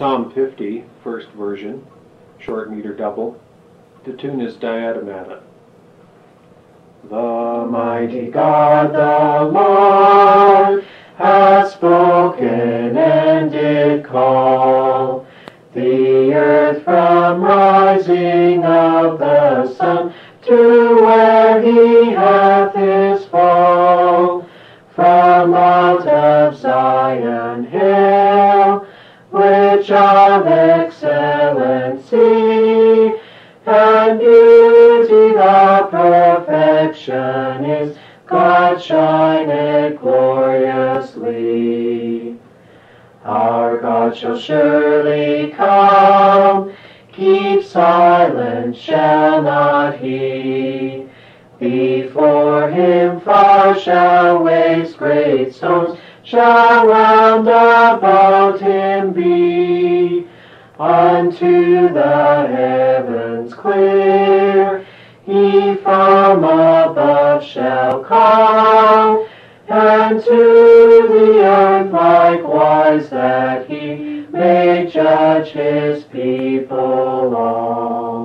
Psalm 50, first version, short meter double. The tune is Diademata. The mighty God, the Lord, has spoken and did call the earth from rising of the sun to where he hath his fall. From out which of excellency and beauty the perfection is, God shineth gloriously. Our God shall surely come, keep silent shall not he. Before him far shall waste great stones, shall round about him be, unto the heavens clear. He from above shall come, and to the earth likewise, that he may judge his people all.